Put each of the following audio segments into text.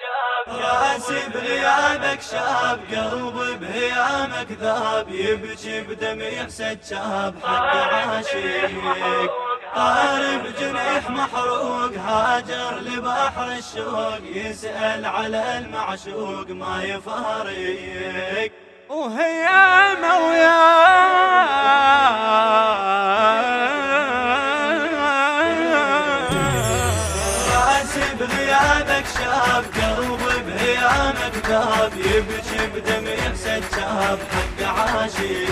شاب راسي بغيابك شاب قلبي بهيامك ذاب يبكي بدمع سجاب حق عاشق طارب جنيح محروق هاجر لبحر الشوق يسأل على المعشوق ما يفارق وهي مويا بغيابك شاب قلبي بهيامك ذاب يبكي بدمع سجاب حق عاشق.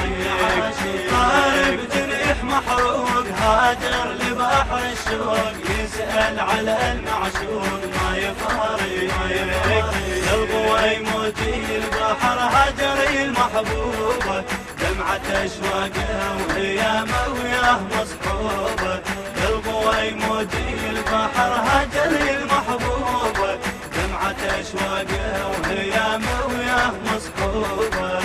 طارب جنيح محروق هاجر لبحر الشوق. يسأل على المعشوق ما يفارق. قلبه يموتي البحر هاجر المحبوبة دمعة أشواقه وهيامه وياه مصحوبة يموتي البحر هاجر المحبوبة دمعة أشواقه وهيامه وياه مصحوبة.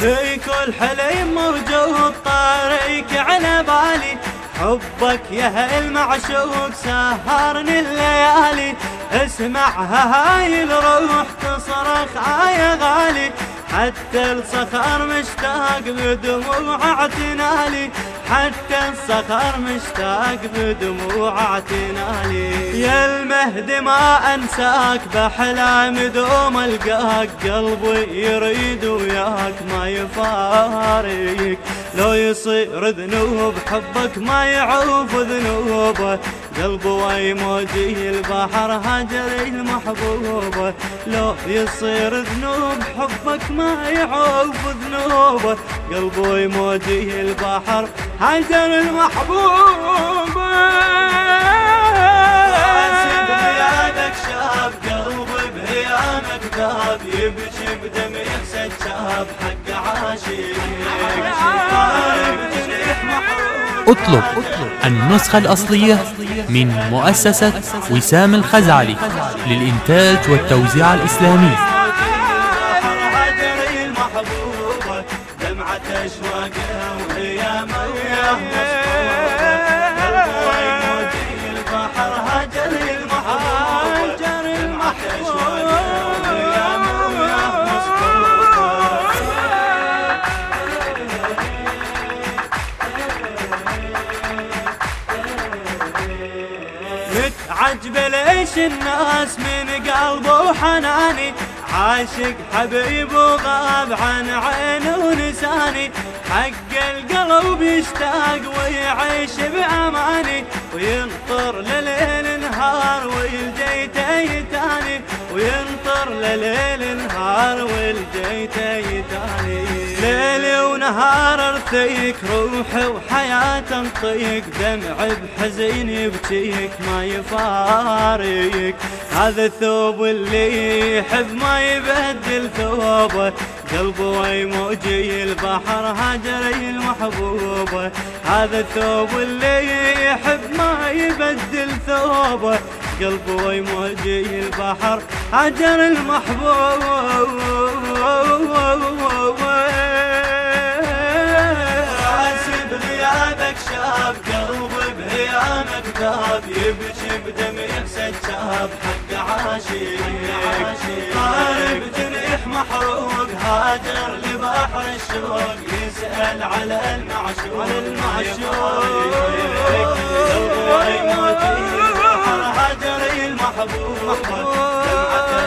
في كل حليم موجود طاريك على بالي. حبك يا المعشوق سهرني الليالي. اسمعها هاي الروح تصرخ يا غالي. حتى الصخر مشتاق بدموع اعتنالي. حتى الصخر مشتاق بدموع اعتنالي. يا المهد ما انساك بحلام دوم القاك. قلبي يريد وياك ما يفارق لو يصير ذنوب حبك ما يعوف ذنوبه. قلبه يموجي البحر هاجر المحبوبة لو يصير ذنوب حبك ما يعوف ذنوبه قلبه يموجي البحر هاجر المحبوبة أطلب النسخة الأصلية من مؤسسة وسام الخزعلي للإنتاج والتوزيع الإسلامي. ليش الناس من قلبه وحناني. عاشق حبيب وغاب عن عيني ونساني حق القلب يشتاق ويعيش بأماني وينطر لليل نهار والجيته يتاني وينطر لليل نهار والجيته يتاني ليلي ونهار أرثيك روحي وحياة انطيك دمع بحزين يبكيك ما يفارق هذا الثوب اللي يحب ما يبدل ثوبه قلبه يموجي البحر هاجري المحبوبة هذا الثوب اللي يحب ما يبدل ثوبه قلبه يموجي البحر هاجر المحبوبة راسي بغيابك شاب قلبي بهيامك ذاب يبكي بدمع سجاب حق عاشق. طارب جنيح محروق هاجر لبحر الشوق يسأل على المعشوق. المعشوق. قلبه يموت البحر هاجر المحبوب. دمعة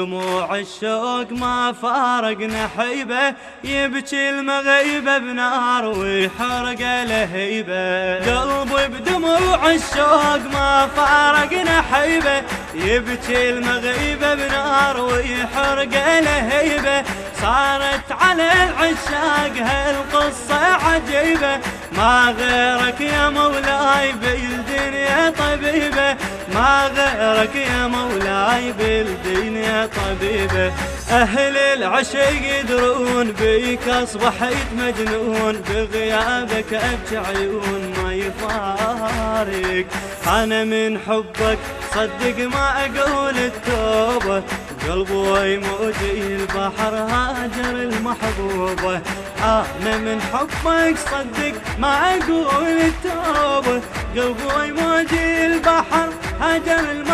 بدموع الشوق ما فارق نحيبه يبكي المغيبة بنار ويحرق لهيبة قلبي بدموع الشوق ما فارق نحيبه يبكي المغيبة بنار ويحرق لهيبة صارت على العشاق هالقصة عجيبة ما غيرك يا مولاي بالدنيا طبيبة. ما غيرك يا مولاي بالدين يا طبيبة. أهل العشق يدرون بيك أصبحت مجنون. بغيابك أبكي عيون ما يفارق. أنا من حبك صدق ما أقول التوبة. قلبي موجي البحر هاجر المحبوبة. أنا من حبك صدق ما أقول التوبة. قلبي موجي البحر هاجر المحبوبة.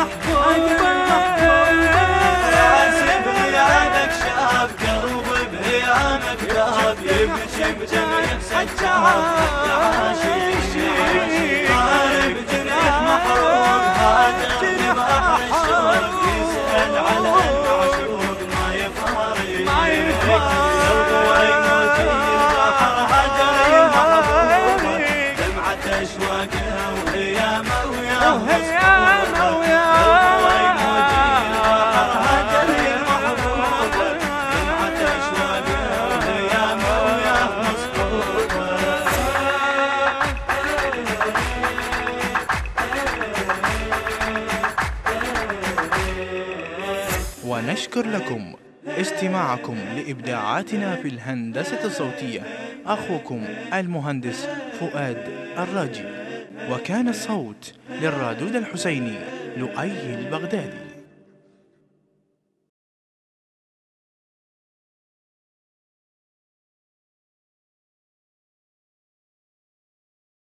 داب يبكي ونشكر لكم استماعكم لإبداعاتنا في الهندسة الصوتية. أخوكم المهندس فؤاد الراجي. وكان الصوت للرادود الحسيني لؤي البغدادي.